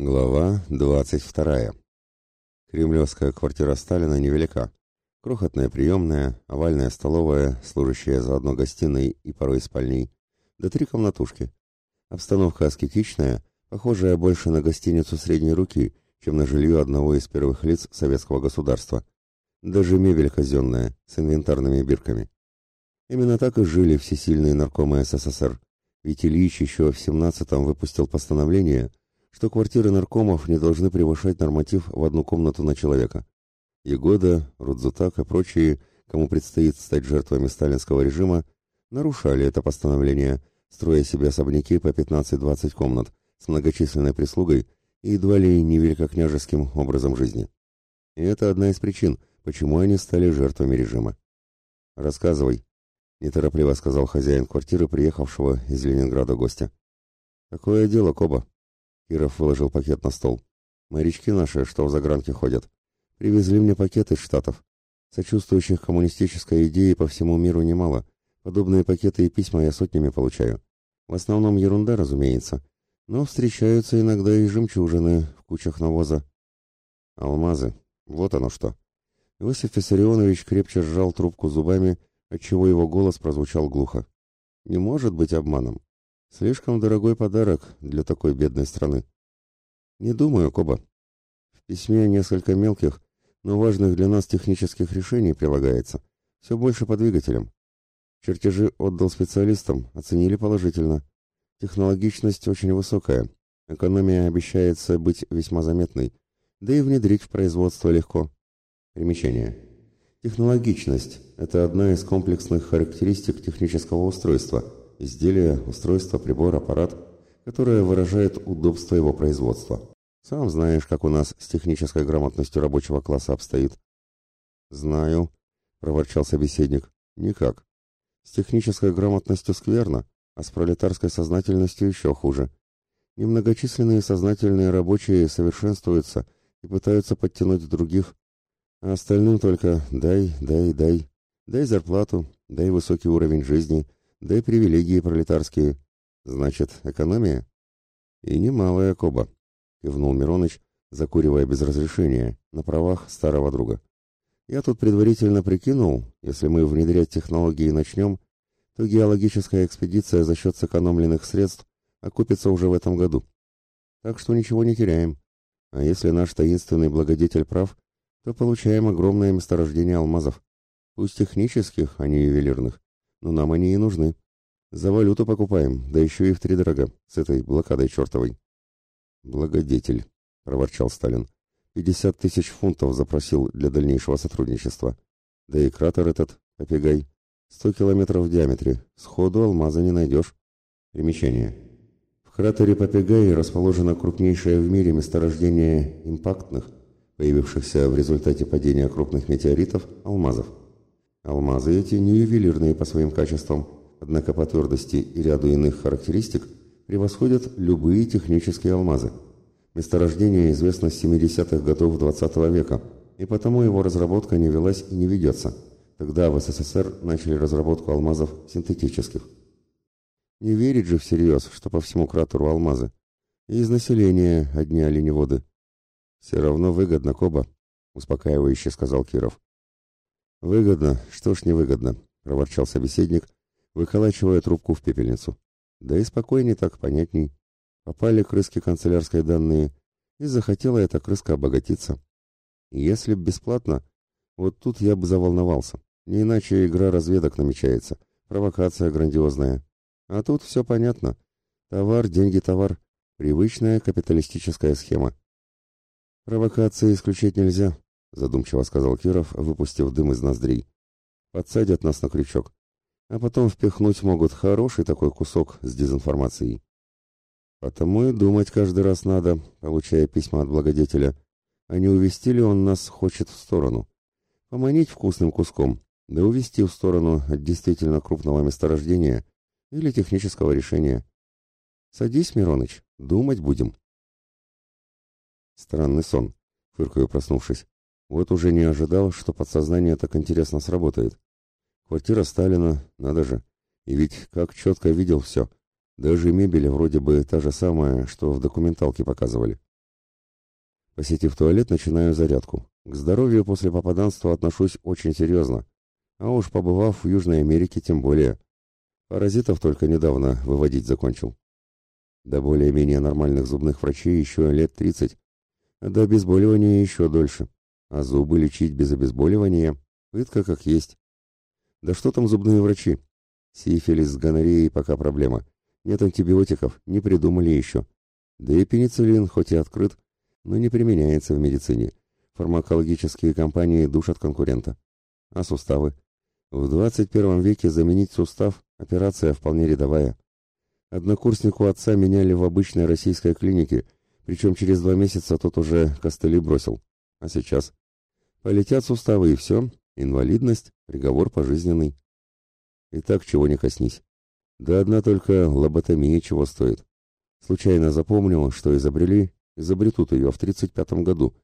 Глава 22. Кремлевская квартира Сталина невелика. Крохотная приемная, овальная столовая, служащая заодно гостиной и порой спальней, да три комнатушки. Обстановка аскетичная, похожая больше на гостиницу средней руки, чем на жилье одного из первых лиц советского государства. Даже мебель казенная, с инвентарными бирками. Именно так и жили всесильные наркомы СССР. Ведь Ильич еще в 17-м выпустил постановление – что квартиры наркомов не должны превышать норматив в одну комнату на человека. Егода, Рудзутак и прочие, кому предстоит стать жертвами сталинского режима, нарушали это постановление, строя себе особняки по 15-20 комнат с многочисленной прислугой и едва ли не великокняжеским образом жизни. И это одна из причин, почему они стали жертвами режима. «Рассказывай», — неторопливо сказал хозяин квартиры, приехавшего из Ленинграда гостя. «Какое дело, Коба?» Киров выложил пакет на стол. «Морячки наши, что в загранке ходят, привезли мне пакет из Штатов. Сочувствующих коммунистической идее по всему миру немало. Подобные пакеты и письма я сотнями получаю. В основном ерунда, разумеется. Но встречаются иногда и жемчужины в кучах навоза. Алмазы. Вот оно что. Иосиф Виссарионович крепче сжал трубку зубами, отчего его голос прозвучал глухо. Не может быть обманом. Слишком дорогой подарок для такой бедной страны. Не думаю, Коба. В письме несколько мелких, но важных для нас технических решений прилагается. Все больше по двигателям. Чертежи отдал специалистам, оценили положительно. Технологичность очень высокая. Экономия обещается быть весьма заметной. Да и внедрить в производство легко. Примечание. Технологичность – это одна из комплексных характеристик технического устройства – изделие, устройство, прибор, аппарат, которое выражает удобство его производства. Сам знаешь, как у нас с технической грамотностью рабочего класса обстоит. Знаю, проворчал собеседник. Никак. С технической грамотностью скверно, а с пролетарской сознательностью еще хуже. Немногочисленные сознательные рабочие совершенствуются и пытаются подтянуть других, а остальным только дай, дай, дай. Дай зарплату, дай высокий уровень жизни – да и привилегии пролетарские. Значит, экономия? И немалая коба, кивнул Мироныч, закуривая без разрешения, на правах старого друга. Я тут предварительно прикинул, если мы внедрять технологии начнем, то геологическая экспедиция за счет сэкономленных средств окупится уже в этом году. Так что ничего не теряем. А если наш таинственный благодетель прав, то получаем огромное месторождение алмазов. Пусть технических, а не ювелирных но нам они и нужны. За валюту покупаем, да еще и втридорога, с этой блокадой чертовой. Благодетель, проворчал Сталин. Пятьдесят тысяч фунтов запросил для дальнейшего сотрудничества. Да и кратер этот, попегай, сто километров в диаметре, сходу алмаза не найдешь. Примечание. В кратере Попегай расположено крупнейшее в мире месторождение импактных, появившихся в результате падения крупных метеоритов, алмазов. Алмазы эти не ювелирные по своим качествам, однако по твердости и ряду иных характеристик превосходят любые технические алмазы. Месторождение известно с 70-х годов XX -го века, и потому его разработка не велась и не ведется. Тогда в СССР начали разработку алмазов синтетических. Не верить же всерьез, что по всему кратеру алмазы. И из населения одни оленеводы. «Все равно выгодно, Коба», — успокаивающе сказал Киров. «Выгодно, что ж невыгодно», — проворчал собеседник, выколачивая трубку в пепельницу. «Да и спокойней так, понятней. Попали крыски канцелярской данные, и захотела эта крыска обогатиться. Если б бесплатно, вот тут я бы заволновался. Не иначе игра разведок намечается, провокация грандиозная. А тут все понятно. Товар, деньги, товар. Привычная капиталистическая схема. Провокации исключить нельзя, — задумчиво сказал Киров, выпустив дым из ноздрей. «Подсадят нас на крючок, а потом впихнуть могут хороший такой кусок с дезинформацией. Потому и думать каждый раз надо, получая письма от благодетеля, а не увести ли он нас хочет в сторону. Поманить вкусным куском, да увести в сторону от действительно крупного месторождения или технического решения. Садись, Мироныч, думать будем». Странный сон, фыркаю, проснувшись. Вот уже не ожидал, что подсознание так интересно сработает. Квартира Сталина, надо же. И ведь как четко видел все. Даже мебель вроде бы та же самая, что в документалке показывали. Посетив туалет, начинаю зарядку. К здоровью после попаданства отношусь очень серьезно. А уж побывав в Южной Америке, тем более. Паразитов только недавно выводить закончил. До более-менее нормальных зубных врачей еще лет 30, а до обезболивания еще дольше. А зубы лечить без обезболивания – пытка как есть. Да что там зубные врачи? Сифилис с гонореей пока проблема. Нет антибиотиков, не придумали еще. Да и пенициллин, хоть и открыт, но не применяется в медицине. Фармакологические компании душат конкурента. А суставы? В 21 веке заменить сустав – операция вполне рядовая. Однокурснику отца меняли в обычной российской клинике, причем через два месяца тот уже костыли бросил. А сейчас? Полетят суставы и все, инвалидность, приговор пожизненный. И так чего не коснись. Да одна только лоботомия чего стоит. Случайно запомнил, что изобрели, изобретут ее в 1935 году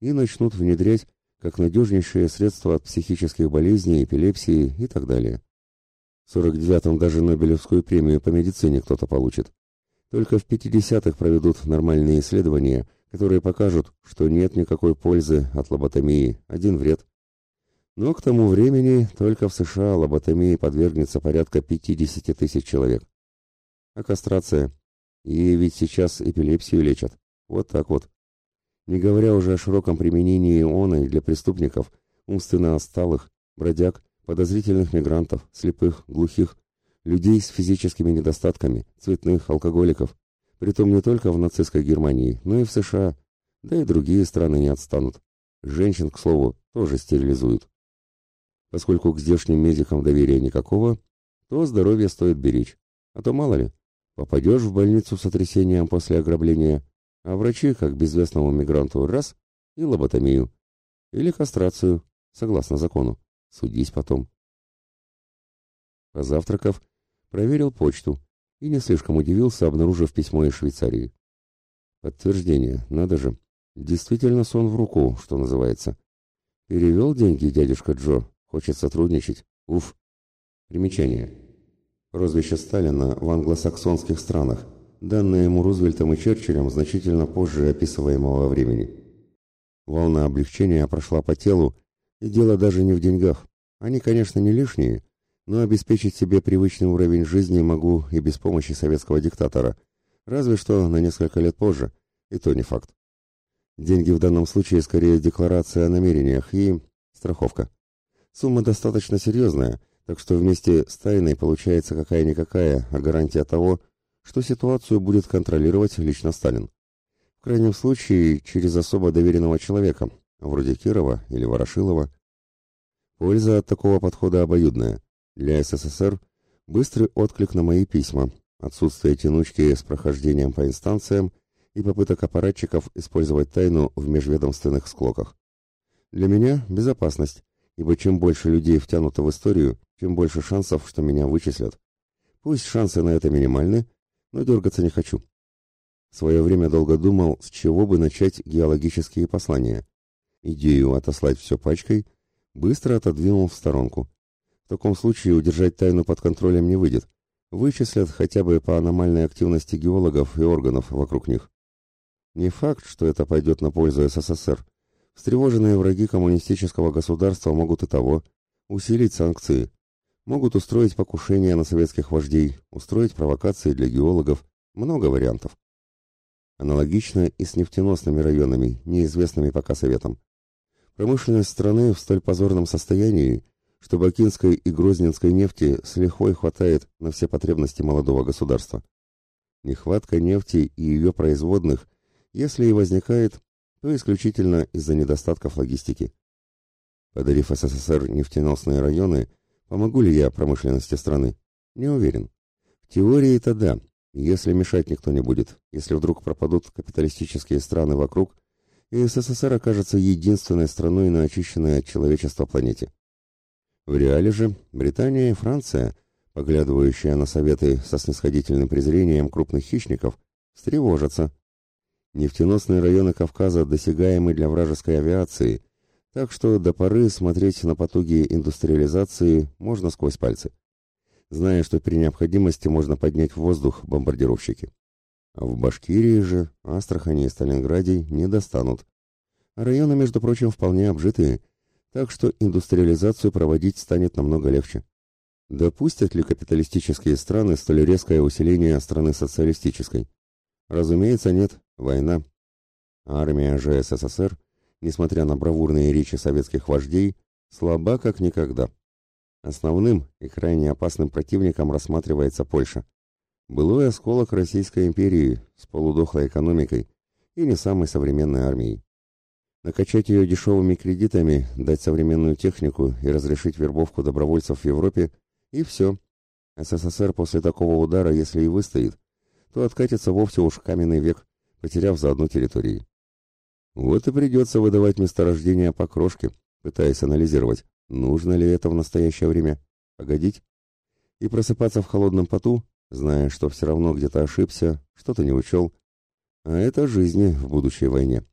и начнут внедрять как надежнейшее средство от психических болезней, эпилепсии и так далее. В 49-м даже Нобелевскую премию по медицине кто-то получит. Только в 50-х проведут нормальные исследования, которые покажут, что нет никакой пользы от лоботомии, один вред. Но к тому времени только в США лоботомии подвергнется порядка 50 тысяч человек. А кастрация? И ведь сейчас эпилепсию лечат. Вот так вот. Не говоря уже о широком применении ионы для преступников, умственно отсталых, бродяг, подозрительных мигрантов, слепых, глухих, людей с физическими недостатками, цветных, алкоголиков. Притом не только в нацистской Германии, но и в США. Да и другие страны не отстанут. Женщин, к слову, тоже стерилизуют. Поскольку к здешним медикам доверия никакого, то здоровье стоит беречь. А то мало ли, попадешь в больницу с сотрясением после ограбления, а врачи, как безвестному мигранту, раз – и лоботомию. Или кастрацию, согласно закону. Судись потом. Позавтракав, проверил почту и не слишком удивился, обнаружив письмо из Швейцарии. Подтверждение, надо же. Действительно сон в руку, что называется. Перевел деньги дядюшка Джо, хочет сотрудничать. Уф. Примечание. Прозвище Сталина в англосаксонских странах, данное ему Рузвельтом и Черчиллем значительно позже описываемого времени. Волна облегчения прошла по телу, и дело даже не в деньгах. Они, конечно, не лишние, но обеспечить себе привычный уровень жизни могу и без помощи советского диктатора, разве что на несколько лет позже, и то не факт. Деньги в данном случае скорее декларация о намерениях и страховка. Сумма достаточно серьезная, так что вместе с тайной получается какая-никакая, а гарантия того, что ситуацию будет контролировать лично Сталин. В крайнем случае, через особо доверенного человека, вроде Кирова или Ворошилова. Польза от такого подхода обоюдная. Для СССР быстрый отклик на мои письма, отсутствие тянучки с прохождением по инстанциям и попыток аппаратчиков использовать тайну в межведомственных склоках. Для меня безопасность, ибо чем больше людей втянуто в историю, тем больше шансов, что меня вычислят. Пусть шансы на это минимальны, но дергаться не хочу. В свое время долго думал, с чего бы начать геологические послания. Идею отослать все пачкой быстро отодвинул в сторонку. В таком случае удержать тайну под контролем не выйдет. Вычислят хотя бы по аномальной активности геологов и органов вокруг них. Не факт, что это пойдет на пользу СССР. Встревоженные враги коммунистического государства могут и того усилить санкции, могут устроить покушения на советских вождей, устроить провокации для геологов, много вариантов. Аналогично и с нефтеносными районами, неизвестными пока советам. Промышленность страны в столь позорном состоянии, что бакинской и грозненской нефти с лихвой хватает на все потребности молодого государства. Нехватка нефти и ее производных, если и возникает, то исключительно из-за недостатков логистики. Подарив СССР нефтеносные районы, помогу ли я промышленности страны? Не уверен. В теории это да, если мешать никто не будет, если вдруг пропадут капиталистические страны вокруг, и СССР окажется единственной страной на очищенной от человечества планете. В реале же Британия и Франция, поглядывающие на советы со снисходительным презрением крупных хищников, встревожатся. Нефтеносные районы Кавказа досягаемы для вражеской авиации, так что до поры смотреть на потуги индустриализации можно сквозь пальцы, зная, что при необходимости можно поднять в воздух бомбардировщики. А в Башкирии же, Астрахани и Сталинграде не достанут, районы, между прочим, вполне обжитые, так что индустриализацию проводить станет намного легче. Допустят ли капиталистические страны столь резкое усиление страны социалистической? Разумеется, нет. Война. Армия же СССР, несмотря на бравурные речи советских вождей, слаба как никогда. Основным и крайне опасным противником рассматривается Польша. Былой осколок Российской империи с полудохлой экономикой и не самой современной армией. Накачать ее дешевыми кредитами, дать современную технику и разрешить вербовку добровольцев в Европе – и все. СССР после такого удара, если и выстоит, то откатится вовсе уж каменный век, потеряв заодно территории. Вот и придется выдавать месторождение по крошке, пытаясь анализировать, нужно ли это в настоящее время, погодить, и просыпаться в холодном поту, зная, что все равно где-то ошибся, что-то не учел, а это жизни в будущей войне.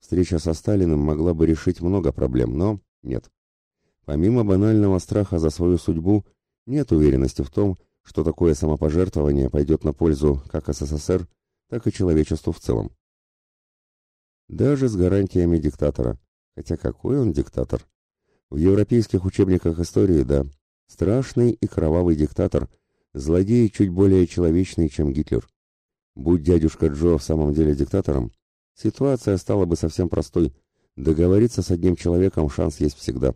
Встреча со Сталиным могла бы решить много проблем, но нет. Помимо банального страха за свою судьбу, нет уверенности в том, что такое самопожертвование пойдет на пользу как СССР, так и человечеству в целом. Даже с гарантиями диктатора. Хотя какой он диктатор? В европейских учебниках истории, да, страшный и кровавый диктатор, злодей чуть более человечный, чем Гитлер. Будь дядюшка Джо в самом деле диктатором, ситуация стала бы совсем простой. Договориться с одним человеком шанс есть всегда.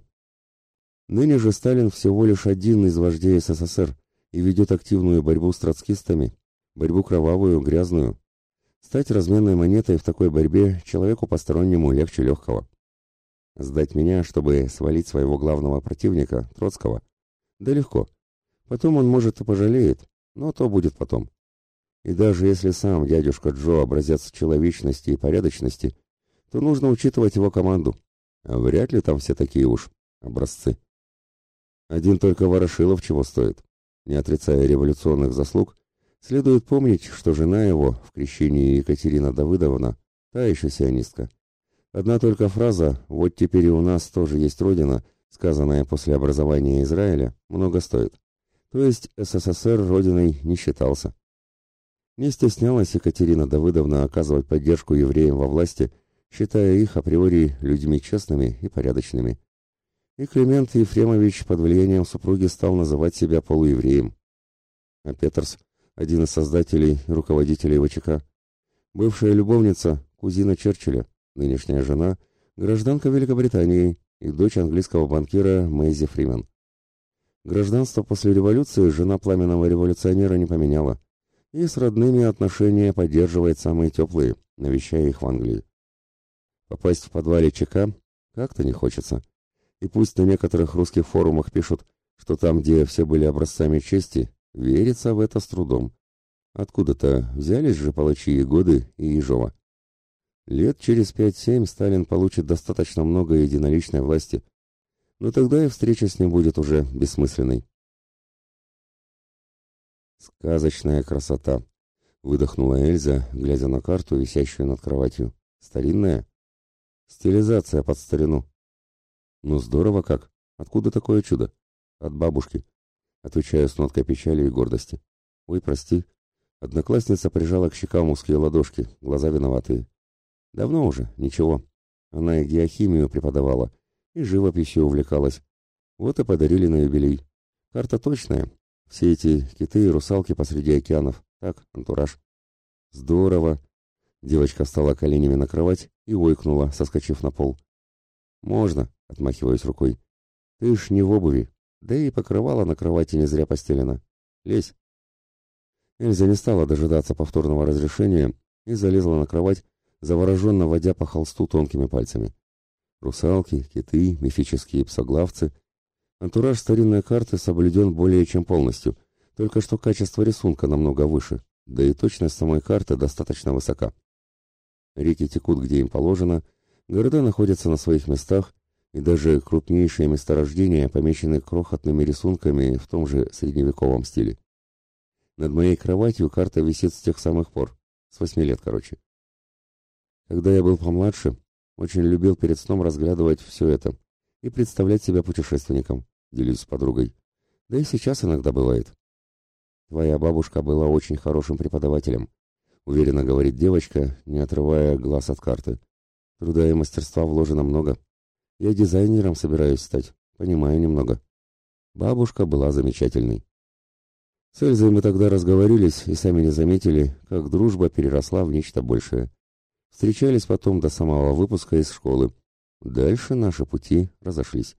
Ныне же Сталин всего лишь один из вождей СССР и ведет активную борьбу с троцкистами, борьбу кровавую, грязную. Стать разменной монетой в такой борьбе человеку постороннему легче легкого. Сдать меня, чтобы свалить своего главного противника, Троцкого, да легко. Потом он, может, и пожалеет, но то будет потом. И даже если сам дядюшка Джо образец человечности и порядочности, то нужно учитывать его команду. А вряд ли там все такие уж образцы. Один только Ворошилов чего стоит. Не отрицая революционных заслуг, следует помнить, что жена его в крещении Екатерина Давыдовна та еще сионистка. Одна только фраза «Вот теперь и у нас тоже есть Родина», сказанная после образования Израиля, много стоит. То есть СССР Родиной не считался. Не стеснялась Екатерина Давыдовна оказывать поддержку евреям во власти, считая их априори людьми честными и порядочными и Климент Ефремович под влиянием супруги стал называть себя полуевреем. А Петерс, один из создателей и руководителей ВЧК, бывшая любовница, кузина Черчилля, нынешняя жена, гражданка Великобритании и дочь английского банкира Мэйзи Фримен. Гражданство после революции жена пламенного революционера не поменяла, и с родными отношения поддерживает самые теплые, навещая их в Англии. Попасть в подвале ЧК как-то не хочется. И пусть на некоторых русских форумах пишут, что там, где все были образцами чести, верится в это с трудом. Откуда-то взялись же палачи и годы и Ежова. Лет через пять-семь Сталин получит достаточно много единоличной власти, но тогда и встреча с ним будет уже бессмысленной. «Сказочная красота!» — выдохнула Эльза, глядя на карту, висящую над кроватью. «Старинная?» «Стилизация под старину». «Ну здорово как! Откуда такое чудо?» «От бабушки», — отвечаю с ноткой печали и гордости. «Ой, прости». Одноклассница прижала к щекам узкие ладошки, глаза виноватые. «Давно уже, ничего. Она и геохимию преподавала, и живописью увлекалась. Вот и подарили на юбилей. Карта точная. Все эти киты и русалки посреди океанов. Так, антураж». «Здорово!» Девочка встала коленями на кровать и ойкнула, соскочив на пол. «Можно», — отмахиваюсь рукой. «Ты ж не в обуви, да и покрывало на кровати не зря постелено. Лезь». Эльза не стала дожидаться повторного разрешения и залезла на кровать, завороженно водя по холсту тонкими пальцами. Русалки, киты, мифические псоглавцы. Антураж старинной карты соблюден более чем полностью, только что качество рисунка намного выше, да и точность самой карты достаточно высока. Реки текут, где им положено, Города находятся на своих местах, и даже крупнейшие месторождения помечены крохотными рисунками в том же средневековом стиле. Над моей кроватью карта висит с тех самых пор, с восьми лет, короче. Когда я был помладше, очень любил перед сном разглядывать все это и представлять себя путешественником, делюсь с подругой. Да и сейчас иногда бывает. Твоя бабушка была очень хорошим преподавателем, уверенно говорит девочка, не отрывая глаз от карты. Труда и мастерства вложено много. Я дизайнером собираюсь стать, понимаю немного. Бабушка была замечательной. С Эльзой мы тогда разговорились и сами не заметили, как дружба переросла в нечто большее. Встречались потом до самого выпуска из школы. Дальше наши пути разошлись.